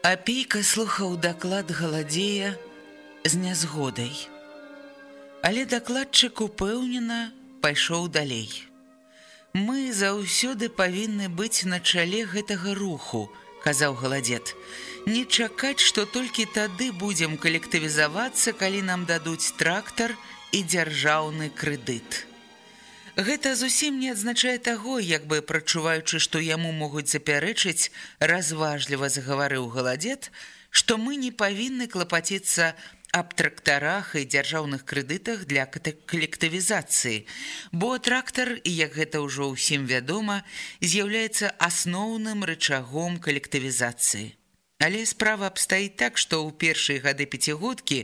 Апейка слухаў даклад галадзея з нязгодай. Але дакладчык упэўнена пайшоў далей. Мы заўсёды павінны быць на чале гэтага руху, казаў галадзет. Не чакаць, што толькі тады будзем калектывізавацца, калі нам дадуць трактар і дзяржаўны крэдыт. Гэта зусім не адзначае таго, як бы прачуваючы, што яму могуць запярэчыць, разважліва загаварыў галадзет, што мы не павінны клапаціцца аб трактарах і дзяржаўных крэдытах для калектывізацыі. Бо трактар, як гэта ўжо ўсім вядома, з'яўляецца асноўным рычагом калектывізацыі. Але справа абстаіць так, што ў першыя гады пяцігодкі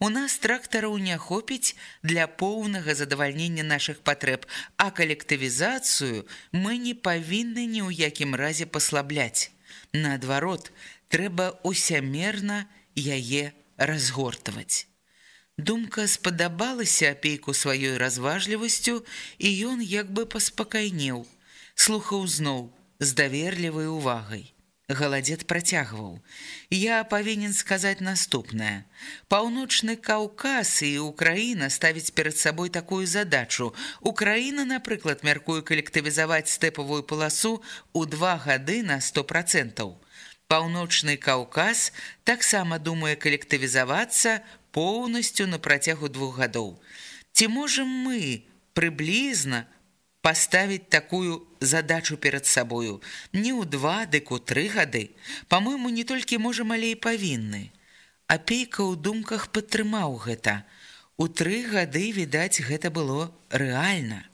у нас трактараў не хопіць для поўнага задавальнення нашых патрэб, а калектывізацыю мы не павінны ні ў якім разе паслабляць. Наадварот, трэба усямерна яе разгортаваць. Думка спадабалася апейку сваёй разважлівасцю, і ён як бы паспакайнеў, слухаў зноў з даверлівай увагай. Галадзет працягваў. Я павінен сказаць наступнае. Паўночны Каўказ і Украіна ставіць перад сабой такую задачу. Украіна, напрыклад, мяркую калектывізаваць стэпавую паласу ў два гады на 100%. Паўночны Каўказ таксама думае калектывізавацца поўнасцю на працягу двух гадоў. Ці можам мы прыблізна паставіць такую задачу перад сабою не ў два дык у тры гады. По-мойму не толькі можам але і павінны. Апейка ў думках падтрымаў гэта. У тры гады відаць гэта было рэальна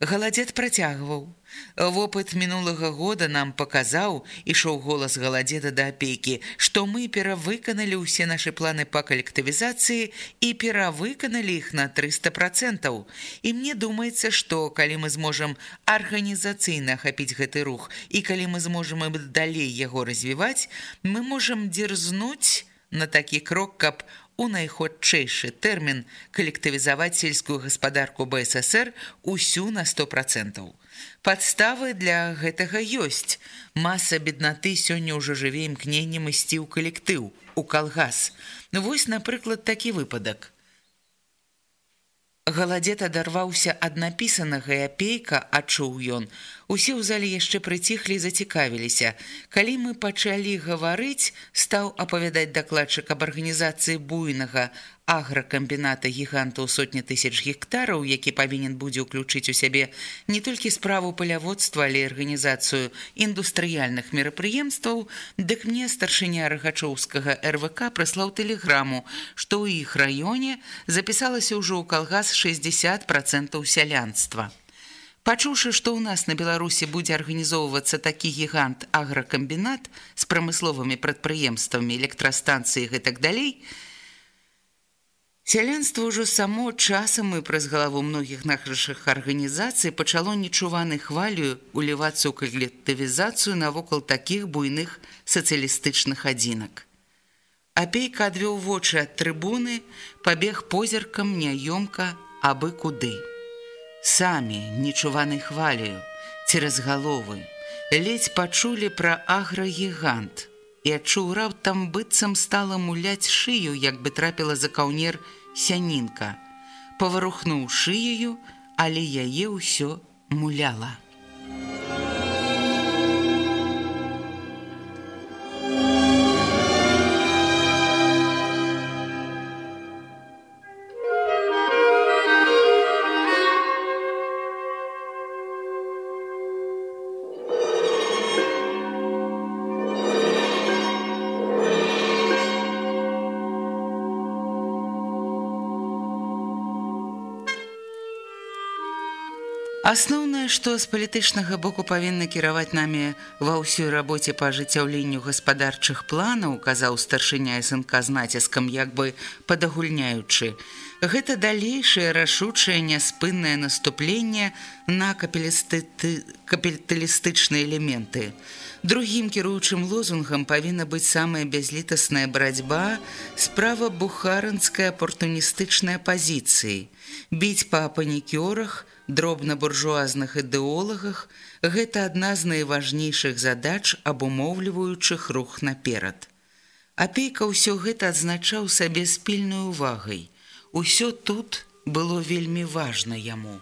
Галадзет працягваў. Вопыт мінулага года нам паказаў, ішоў голас галадзеда да апейкі, што мы перавыканалі ўсе нашы планы па калектывізацыі і перавыканалі іх на 300%. І мне думаецца, што калі мы зможам арганізацыйна ахапіць гэты рух і калі мы зможам далей яго развіваць, мы можам дзерзнуць на такі крок, каб у найхутчэйшы тэрмін калектывізаваць сельскую гаспадарку БССР усю на 100%. Падставы для гэтага ёсць. Маса беднаты сёння ўжо жыве імкненнем ісці ў калектыў, у калгас. Вось, напрыклад, такі выпадак. Галадзет адарваўся ад напісанага і апейка, адчуў ён. Усе ў зале яшчэ прыціхлі зацікавіліся. Калі мы пачалі гаварыць, стаў апавядаць дакладчык аб арганізацыі буйнага агракамбіната гіганта ў сотні тысяч гектараў, які павінен будзе ўключыць у сябе не толькі справу паляводства, але арганізацыю індустрыяльных мерапрыемстваў, дык мне старшыня рагачоўскага РВК прыслаў тэлеграму, што ў іх раёне запісалася ўжо ў калгас 60 процентаў сялянства. Пачуўшы, што ў нас на Беларусі будзе арганізоўвацца такі гігант агракамбінат з прамысловымі прадпрыемствамі электрастанцыі гэтак далей, Сялянство ўжо само часам і праз галаву многіх нашых арганізацый пачало нечуваны хвалю улівацца ў калектывізацыю навокал такіх буйных сацыялістычных адзінак. Апейка адвёў вочы ад трыбуны, пабег позіркам няёмка абы куды. Самі нечуваны хвалю цераз галовы, ледзь пачулі пра аграгігант – і адчуў раптам быццам стала муляць шыю, як бы трапіла за каўнер сянінка. Паварухнуў шыяю, але яе ўсё муляла. Асноўнае, што з палітычнага боку павінны кіраваць намі ва ўсёй рабоце па ажыццяўленню гаспадарчых планаў, казаў старшыня СНК з націскам як бы падагульняючы. Гэта далейшае рашучае няспыннае наступленне на капіталістычныя элементы. Другім кіруючым лозунгам павінна быць самая бязлітасная барацьба справа бухаранскай апартуністычнай пазіцыі. Біць па панікёрах, дробна-буржуазных ідэолагах гэта адна з найважнейшых задач абумоўліваючых рух наперад. Апейка ўсё гэта адзначаў сабе з пільнай увагай. Усё тут было вельмі важна яму.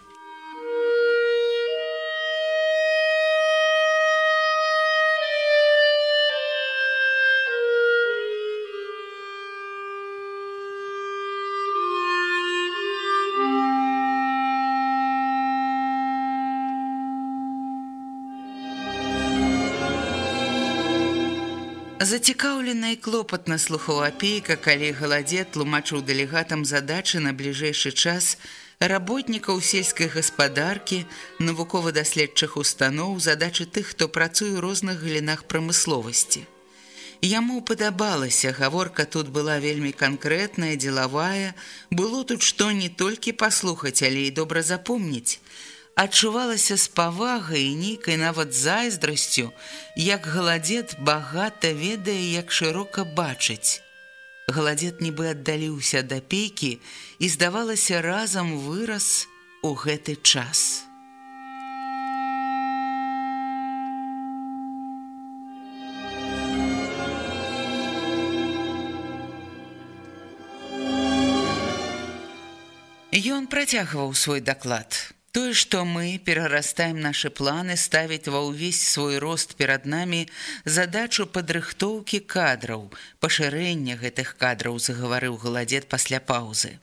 Зацікаўлена і клопатна слухаў апейка, калі галадзе тлумачыў дэлегатам задачы на бліжэйшы час работнікаў сельскай гаспадаркі, навукова-даследчых устаноў, задачы тых, хто працуе ў розных галінах прамысловасці. Яму падабалася, гаворка тут была вельмі канкрэтная, дзелавая, было тут што не толькі паслухаць, але і добра запомніць адчувалася з павагай і нейкай нават зайздрасцю, як галадзет багата ведае, як шырока бачыць. Галадзет нібы аддаліўся да пейкі і здавалася разам вырас у гэты час. Ён працягваў свой даклад. Тое, што мы перарастаем нашы планы ставіць ва ўвесь свой рост перад намі задачу падрыхтоўкі кадраў, пашырэння гэтых кадраў загаварыў галадзет пасля паўзы.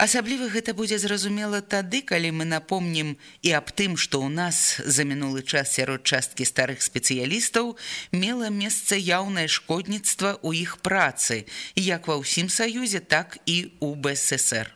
Асабліва гэта будзе зразумела тады, калі мы напомнім і аб тым, што ў нас за мінулы час сярод часткі старых спецыялістаў мела месца яўнае шкодніцтва ў іх працы, як ва ўсім саюзе, так і ў БССР.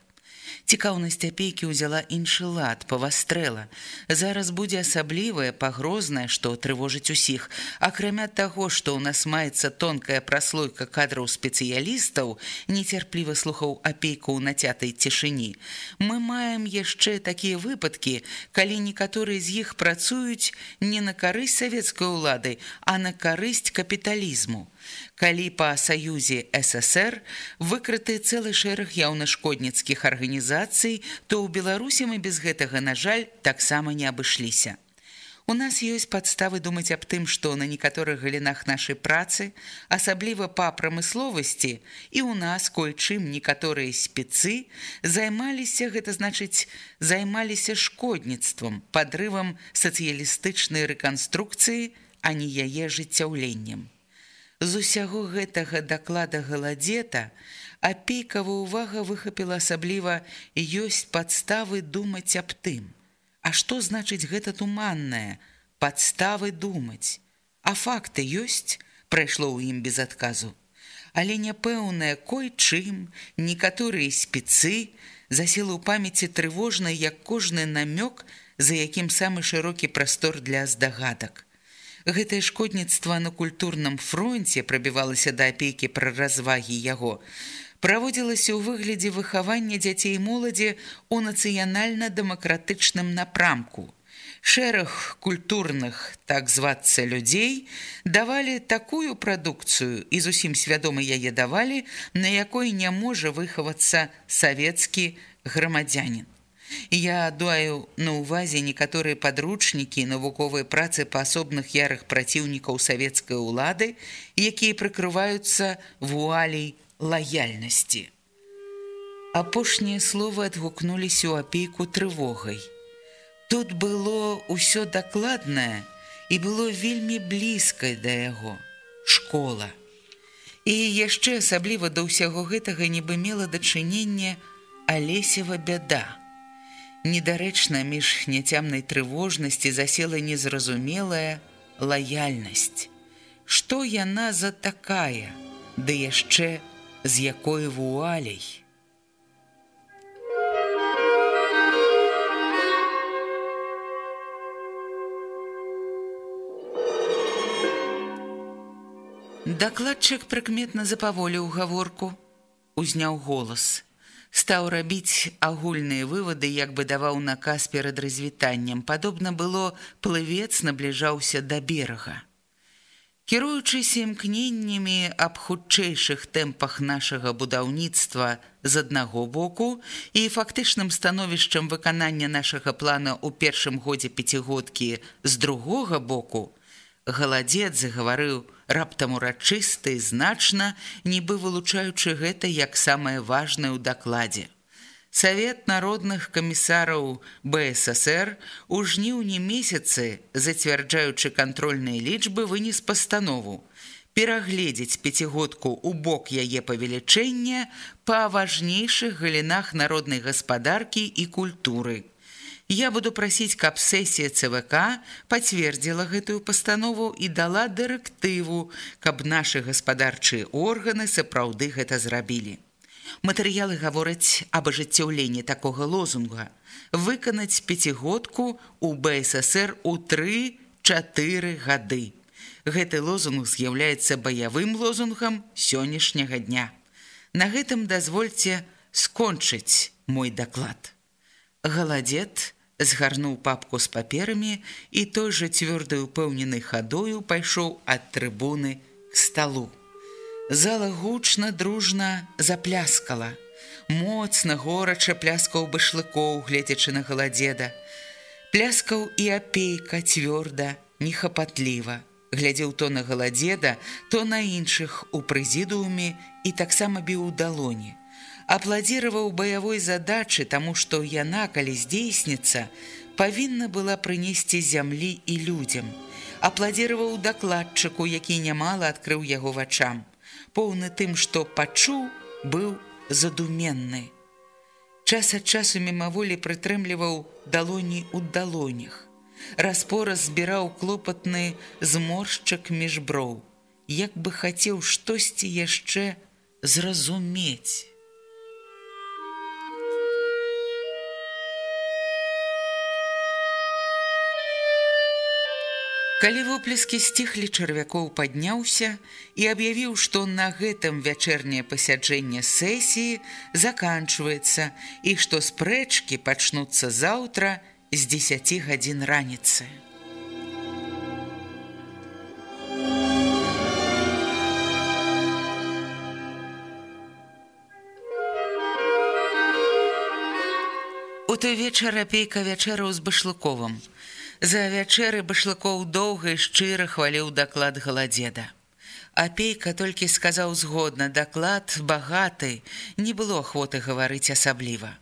Цікаўнасць апейкі ўзяла іншы лад, павастрэла. Зараз будзе асаблівае, пагрознае, што трывожыць усіх. Акрамя таго, што ў нас маецца тонкая праслойка кадраў спецыялістаў, нецярпліва слухаў апейку ў нацятай цішыні. Мы маем яшчэ такія выпадкі, калі некаторыя з іх працуюць не на карысць савецкай улады, а на карысць капіталізму калі па саюзе ссср выкрыты цэлы шэраг яўна-шкодніцкіх арганізацый то ў беларусі мы без гэтага на жаль таксама не абышліся. У нас ёсць падставы думаць аб тым што на некаторых галінах нашай працы асабліва па прамысловасці і ў нас кое-чым некаторыя спецы займаліся гэта значыць займаліся шкодніцтвам падрывам сацыялістычнай рэканструкцыі а не яе жыццяўленнем З усяго гэтага даклада галадзета апейкава ўвага выхапіла асабліва ёсць падставы думаць аб тым. А што значыць гэта туманнае падставы думаць. А факты ёсць прайшло ў ім без адказу. Але няпэўнае кой чым некаторыя спецы засела ў памяці трывожна як кожны намёк, за якім самы шырокі прастор для здагадак. Гэтае шкодніцтва на культурным фронте прабівалася да апекі пра развагі яго. Праводзілася ў выглядзе выхавання дзяцей моладзі ў нацыянальна-дэмакратычным напрамку. Шэраг культурных, так звацца людзей, давалі такую прадукцыю і зусім свядома яе давалі, на якой не можа выхавацца савецкі грамадзянин. Я даю на ўвазе некаторыя падручнікі навуковыя працы па асобных ярых праціўнікаў савецкай улады, якія прыкрываюцца вуалей лаяльнасці. Апошнія словы адгукнуліся ў апейку трывогай. Тут было ўсё дакладнае і было вельмі блізкай да яго школа. І яшчэ асабліва да ўсяго гэтага нібы мела дачыненне алесева бяда. Недарэчна між няцямнай трывожнасці засела незразумелая лаяльнасць. Што яна за такая, ды яшчэ з якой вуаляй. Дакладчык прыкметна запаволіў гаворку, узняў голас, стаў рабіць агульныя вывады, як бы даваў наказ перад развітаннем. Падобна было, плывец набліжаўся да берага. Кіруючыся імкненнямі аб хутчэйшых тэмпах нашага будаўніцтва з аднаго боку і фактычным становішчам выканання нашага плана ў першым годзе пяцігодкі з другога боку, галадзец загаварыў раптам урачыста і значна, нібы вылучаючы гэта як самае важнае ў дакладзе. Савет народных камісараў БССР у жніўні месяцы, зацвярджаючы кантрольныя лічбы, вынес пастанову перагледзець пяцігодку ў бок яе павелічэння па важнейшых галінах народнай гаспадаркі і культуры. Я буду прасіць, каб сесія ЦВК пацвердзіла гэтую пастанову і дала дырэктыву, каб нашы гаспадарчыя органы сапраўды гэта зрабілі. Матэрыялы гавораць аб ажыццяўленні такога лозунга выканаць пяцігодку ў БССР у тры-чатыры гады. Гэты лозунг з'яўляецца баявым лозунгам сённяшняга дня. На гэтым дазвольце скончыць мой даклад. Галадзет згарнуў папку з паперамі і той жа цвёрдай упэўненай хадою пайшоў ад трыбуны к сталу. Зала гучна дружна запляскала. Моцна горача пляскаў башлыкоў, гледзячы на галадзеда. Пляскаў і апейка цвёрда, нехапатліва. Глядзеў то на галадзеда, то на іншых у прэзідууме і таксама біў у далоні. Апладзіраваў баявой задачы, таму што яна, калі здзейсніцца, павінна была прынесці зямлі і людзям. Апладзіраваў дакладчыку, які нямала адкрыў яго вачам поўны тым, што пачуў, быў задуменны. Час ад часу мімаволі прытрымліваў далоні ў далонях. Распора збіраў клопатны зморшчык між броў, як бы хацеў штосьці яшчэ зразумець. Калі воплескі сціхлі чарвякоў падняўся і аб'явіў, што на гэтым вячэрняе пасяджэнне сесіі заканчваецца і што спрэчкі пачнуцца заўтра з 10 гадзін раніцы. У той вечар апейка вячэраў з башлыковым. За вячэры башлыкоў доўга і шчыра хваліў даклад галадзеда. Апейка толькі сказаў згодна, даклад багаты, не было ахвоты гаварыць асабліва.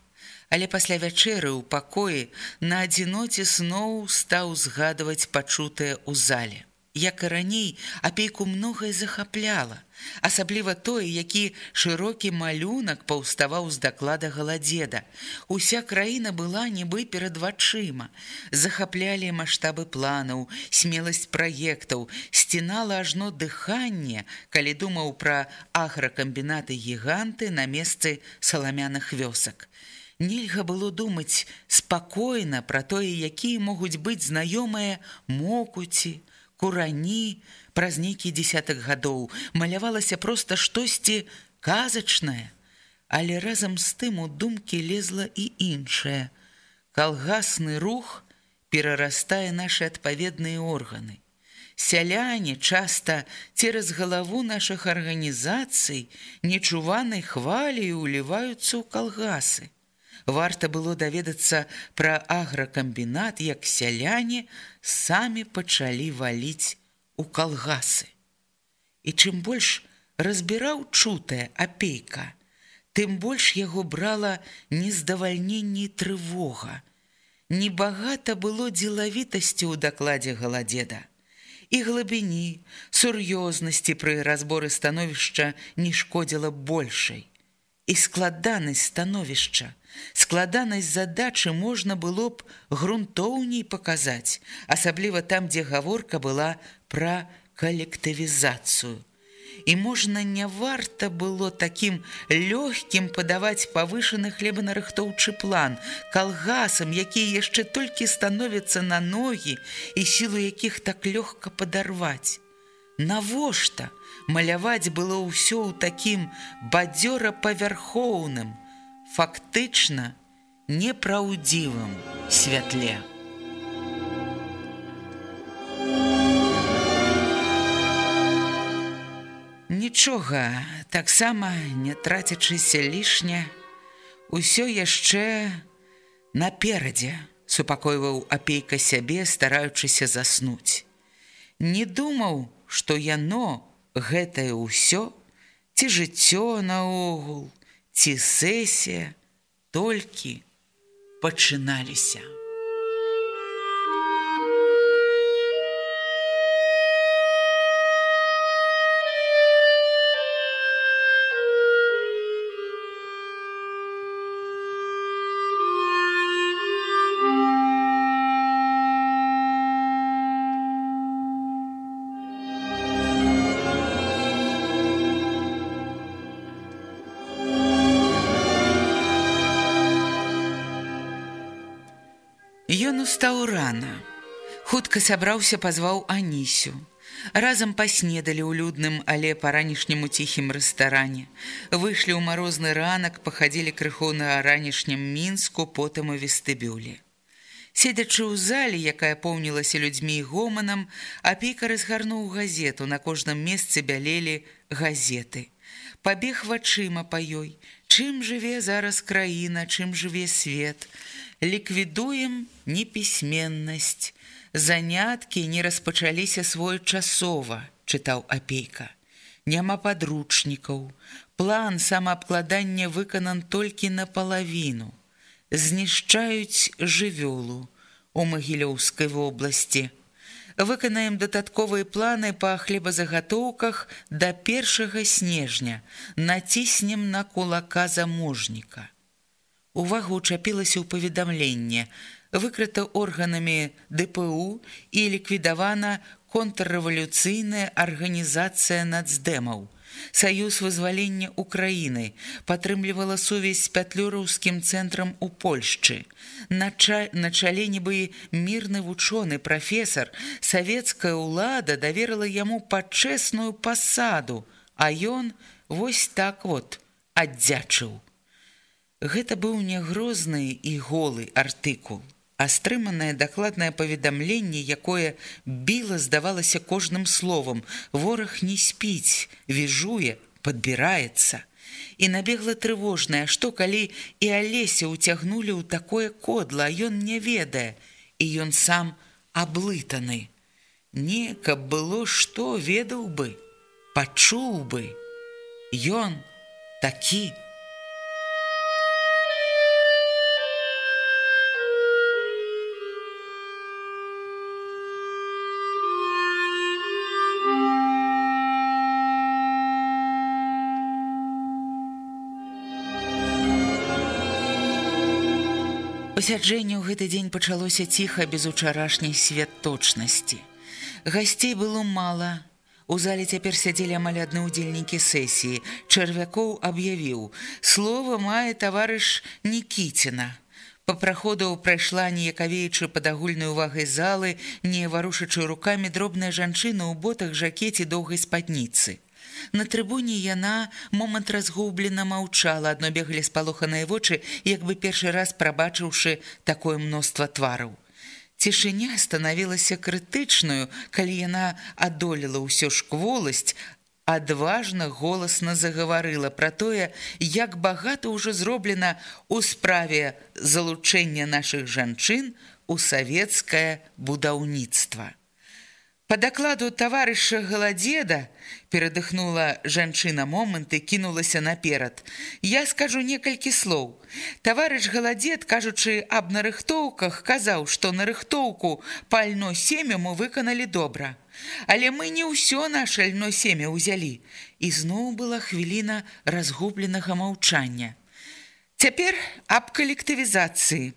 Але пасля вячэры ў пакоі на адзіноце сноў стаў згадваць пачутае ў зале як і раней апейку многае захапляла асабліва тое які шырокі малюнак паўставаў з даклада галадзеда. Уся краіна была нібы перад вачыма. Захаплялі маштабы планаў смеласць праектаў сцінала ажно дыханне калі думаў пра агракамбінаты гіганты на месцы саламяных вёсак. Нельга было думаць спакойна пра тое, якія могуць быць знаёмыя мокуці, курані праз нейкі десятак гадоў малявалася проста штосьці казачнае, але разам з тым у думкі лезла і іншае. Калгасны рух перарастае нашы адпаведныя органы. Сяляне часта цераз галаву нашых арганізацый нечуванай хвалі ўліваюцца ў калгасы. Варта было даведацца пра агракамбінат, як сяляне самі пачалі валіць у калгасы. І чым больш разбіраў чутая апейка, тым больш яго брала нездавальненні трывога. Небагата было дзелавітасці ў дакладзе галадзеда. І глыбіні, сур'ёзнасці пры разборы становішча не шкодзіла большай. І складанасць становішча – Складанасць задачы можна было б грунтоўней паказаць, асабліва там, дзе гаворка была пра калектывізацыю. І можна не варта было такім лёгкім падаваць павышаны хлебанарыхтоўчы план калгасам, якія яшчэ толькі становяцца на ногі і сілу якіх так лёгка падарваць. Навошта маляваць было ўсё ў такім бадзёра-павярхоўным, фактычна непраўдзівым святле. Нічога, таксама не трацячыся лішня, усё яшчэ наперадзе супакойваў апейка сябе, стараючыся заснуць. Не думаў, што яно гэтае ўсё, ці жыццё наогул, ці сесія толькі пачыналіся. Ён устаў рана. Хутка сябраўся, пазваў Анісю. Разам паснедалі ў людным, але па-ранішняму ціхім рэстаране. Выйшлі ў марозны ранак, пахадзілі крыху на ранішнім мінску, потым у вестыбюлі. Седячы ў залі, якая поўнілася людзьмі і гоманам, апейка разгарнуў газету, на кожным месцы бялелі газеты. Пабег вачыма па ёй, чым жыве зараз краіна, чым жыве свет, ліквідуем непісьменнасць. Заняткі не распачаліся своечасова, чытаў апейка. Няма падручнікаў. План самаабкладання выканан толькі напалавіну. Знішчаюць жывёлу у магілёўскай вобласці. Выканаем дадатковыя планы па хлебазагатоўках да першага снежня. Націснем на кулака заможніка увагу чапілася ў паведамленне, выкрыта органамі ДПУ і ліквідавана контррэвалюцыйная арганізацыя нацдэмаў. Саюз вызвалення Украіны падтрымлівала сувязь з пятлюраўскім цэнтрам у Польшчы. На, ча... на чале нібы мірны вучоны прафесор, савецкая ўлада даверыла яму пачэсную пасаду, а ён вось так вот аддзячыў. Гэта быў не грозны і голы артыкул, а стрыманае дакладнае паведамленне, якое біла здавалася кожным словам: вораг не спіць, віжуе, падбіраецца. І набегла трывожнае, што калі і алеся ўцягнулі ў такое кодла, ён не ведае, і ён сам аблытаны. Не, каб было што ведаў бы, пачуў бы. Ён такі, Пасяджэнне ў гэты дзень пачалося ціха без учарашняй святочнасці. Гасцей было мала. У зале цяпер сядзелі амаль адны ўдзельнікі сесіі. Чарвякоў аб'явіў: Слова мае таварыш Нікіціна. Па праходу прайшла неякавеючы пад агульнай увагай залы, не варушачы рукамі дробная жанчына ў ботах жакеце доўгай спадніцы. На трыбуне яна момант разгублена маўчала, адно беглі спалоханыя вочы, як бы першы раз прабачыўшы такое мноства твараў. Цішыня станавілася крытычную, калі яна адолела ўсё ж кволасць, адважна голасна загаварыла пра тое, як багата ўжо зроблена ў справе залучэння нашых жанчын у савецкае будаўніцтва. Па дакладу таварыша галадзеда перадыхнула жанчына момант і кінулася наперад. Я скажу некалькі слоў. Таварыш галадзед, кажучы аб нарыхтоўках, казаў, што нарыхтоўку пально семя мы выканалі добра. Але мы не ўсё наше льно семя ўзялі. І зноў была хвіліна разгубленага маўчання. Цяпер аб калектывізацыі.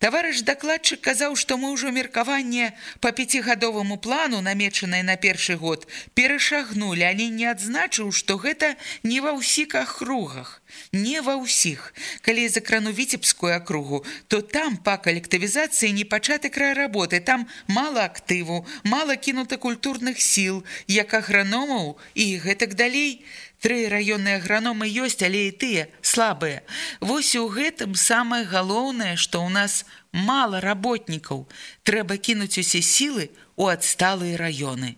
Таварыш дакладчык казаў, што мы ўжо меркаванне па пяцігадоваму плану, намечанае на першы год, перашагнулі, але не адзначыў, што гэта не ва ўсіх ахругах, не ва ўсіх. Калі закрану віцебскую акругу, то там па калектывізацыі не пачаты край работы, там мала актыву, мала кінута культурных сіл, як аграномаў і гэтак далей. Тры раённыя аграномы ёсць, але і тыя слабыя. Вось у гэтым самае галоўнае, што ў нас мала работнікаў. Трэба кінуць усе сілы ў адсталыя раёны.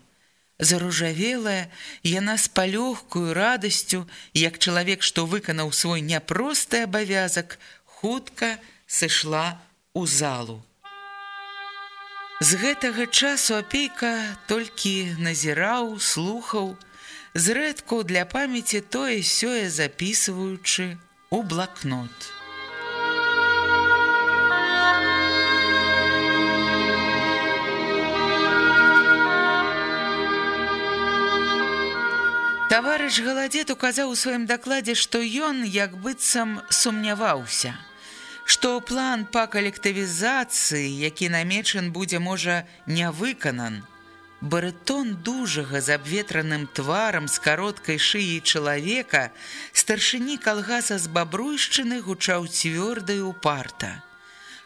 Заружавелая, яна з палёгкую радасцю, як чалавек, што выканаў свой няпросты абавязак, хутка сышла ў залу. З гэтага часу апейка толькі назіраў, слухаў, зрэдку для памяці тое сёе записываючы у блакнот. Таварыш галадзет указаў у сваім дакладзе, што ён як быццам сумняваўся, што план па калектывізацыі, які намечан будзе можа не выканан, Барытон дужага з абветраным тварам з кароткай шыяй чалавека старшыні калгаса з бабруйшчыны гучаў цвёрдаю упарта.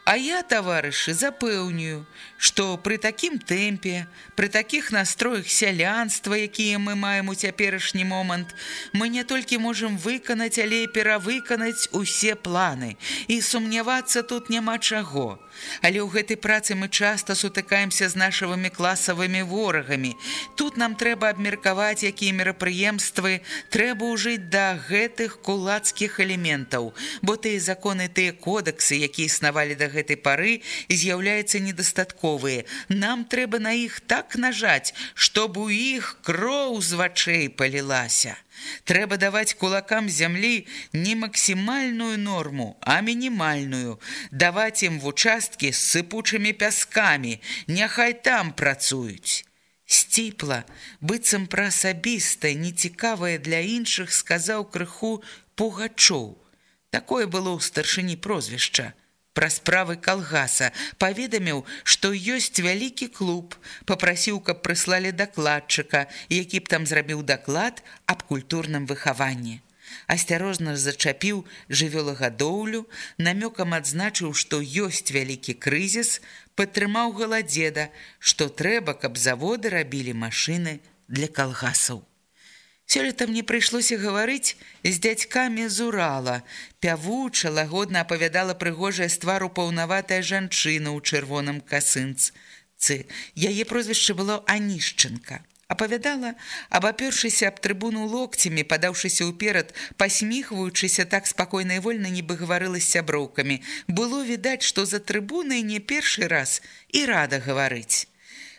А я, таварышы, запэўнюю, што пры такім тэмпе, пры такіх настроях сялянства, якія мы маем у цяперашні момант, мы не толькі можам выканаць, але перавыканаць усе планы. І сумнявацца тут няма чаго. Але ў гэтай працы мы часта сутыкаемся з нашымі класавымі ворагамі. Тут нам трэба абмеркаваць, якія мерапрыемствы трэба ўжыць да гэтых кулацкіх элементаў, бо тыя законы тыя кодексы, якія існавалі да гэтай пары з'яўляюцца недастатковыя. Нам трэба на іх так нажаць, чтоб у іх кроў з вачэй палілася. Трэба даваць кулакам зямлі не максімальную норму, а мінімальную, даваць ім вучасткі з сыпучымі пяскамі, няхай там працуюць. Сціпла, быццам пра асабістае, нецікавае для іншых сказаў крыху пугачоў. Такое было ў старшыні прозвішча пра справы калгаса, паведаміў, што ёсць вялікі клуб, попрасіў, каб прыслалі дакладчыка, які б там зрабіў даклад аб культурным выхаванні. Асцярожна зачапіў жывёлагадоўлю, намёкам адзначыў, што ёсць вялікі крызіс, падтрымаў галадзеда, што трэба, каб заводы рабілі машыны для калгасаў. Сёлета мне прыйшлося гаварыць з дзядзькамі з Урала. Пявуча лагодна апавядала прыгожая з твару паўнаватая жанчына ў чырвоным касынцы. Яе прозвішча было Анішчынка. Апавядала, абапёршыся аб трыбуну локцямі, падаўшыся ўперад, пасміхваючыся так спакойна і вольна, нібы гаварыла з сяброўкамі. Было відаць, што за трыбунай не першы раз і рада гаварыць.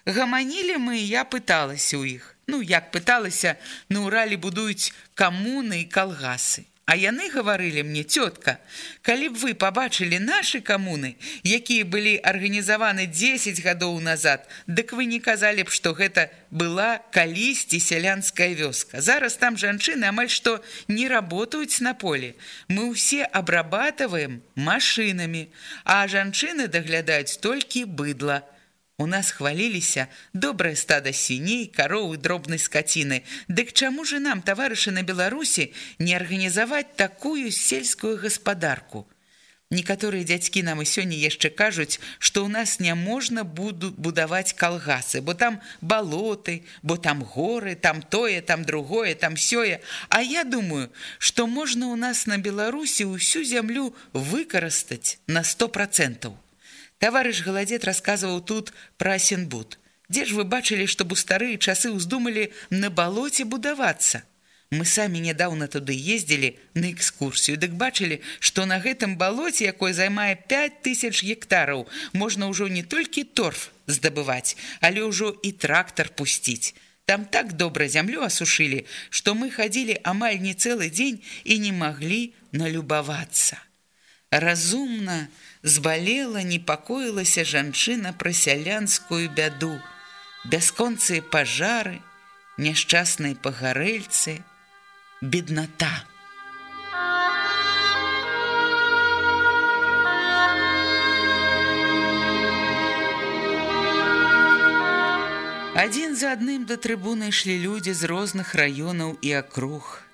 Гаманілі мы, я пыталася ў іх. Ну, як пыталася, на Уралі будуюць камуны і калгасы. А яны гаварылі мне цётка, калі б вы пабачылі нашы камуны, якія былі арганізаваны 10 гадоў назад, дык вы не казалі б, што гэта была калісьці сялянская вёска. Зараз там жанчыны амаль што не работаюць на поле. Мы ўсе абрабатываем машынамі, а жанчыны даглядаюць толькі быдла. У нас хваліліся добрае стада сіней, кароў і дробнай скаціны. Дык чаму же нам, таварышы на Беларусі, не арганізаваць такую сельскую гаспадарку? Некаторыя дзядзькі нам і сёння яшчэ кажуць, што ў нас не можна буду будаваць калгасы, бо там балоты, бо там горы, там тое, там другое, там сёе. А я думаю, што можна ў нас на Беларусі ўсю зямлю выкарыстаць на сто процентаў. Таварыш галадзет расказваў тут пра сенбуд. Дзе ж вы бачылі, што у старыя часы ўздумалі на балоце будавацца? Мы самі нядаўна туды ездзілі на экскурсію, дык бачылі, што на гэтым балоце, якое займае 5000 гектараў, можна ўжо не толькі торф здабываць, але ўжо і трактар пусціць. Там так добра зямлю асушылі, што мы хадзілі амаль не цэлы дзень і не маглі налюбавацца. Разумна, збалела, непакоілася жанчына пра сялянскую бяду, бясконцыя пажары, няшчасныя пагарэльцы, бедната. Адзін за адным да трыбуны ішлі людзі з розных раёнаў і акруг.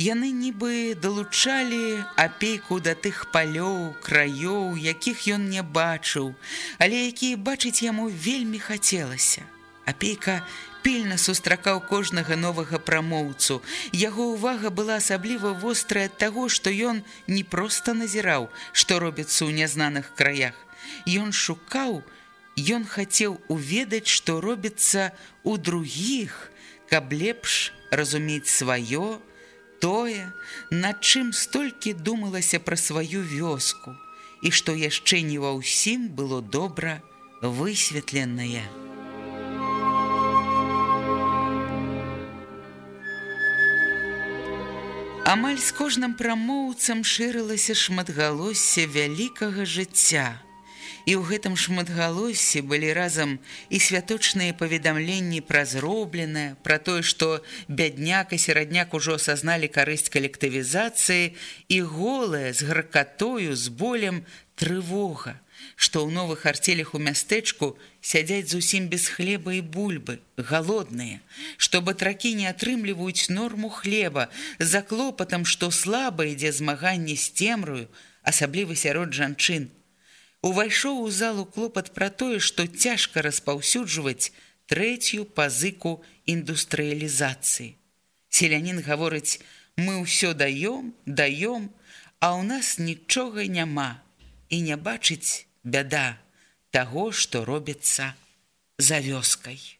Яны нібы далучалі апейку да тых палёў, краёў, якіх ён не бачыў, але якія бачыць яму вельмі хацелася. Апейка пільна сустракаў кожнага новага прамоўцу. Яго ўвага была асабліва вострая ад таго, што ён не проста назіраў, што робіцца ў нязнаных краях. Ён шукаў, Ён хацеў уведаць, што робіцца ў другіх, каб лепш разумець сваё, тое, над чым столькі думалася пра сваю вёску, і што яшчэ не ва ўсім было добра высветленае. Амаль з кожным прамоўцам шырылася шматгалоссе вялікага жыцця. І ў гэтым шматгалоссі былі разам і святочныя паведамленні пра зробленае, пра тое, што бядняк і серадняк ужо асазналі карысць калектывізацыі і голая з гракатою з болем трывога, што ў новых арцелях у мястэчку сядзяць зусім без хлеба і бульбы, галодныя, што батракі не атрымліваюць норму хлеба, за клопатам, што слаба ідзе змаганне з цемраю, асабліва сярод жанчын, увайшоў у залу клопат пра тое, што цяжка распаўсюджваць трэцюю пазыку індустрыялізацыі. Селянін гаворыць: мы ўсё даём, даём, а ў нас нічога няма і не бачыць бяда таго, што робіцца за вёскай.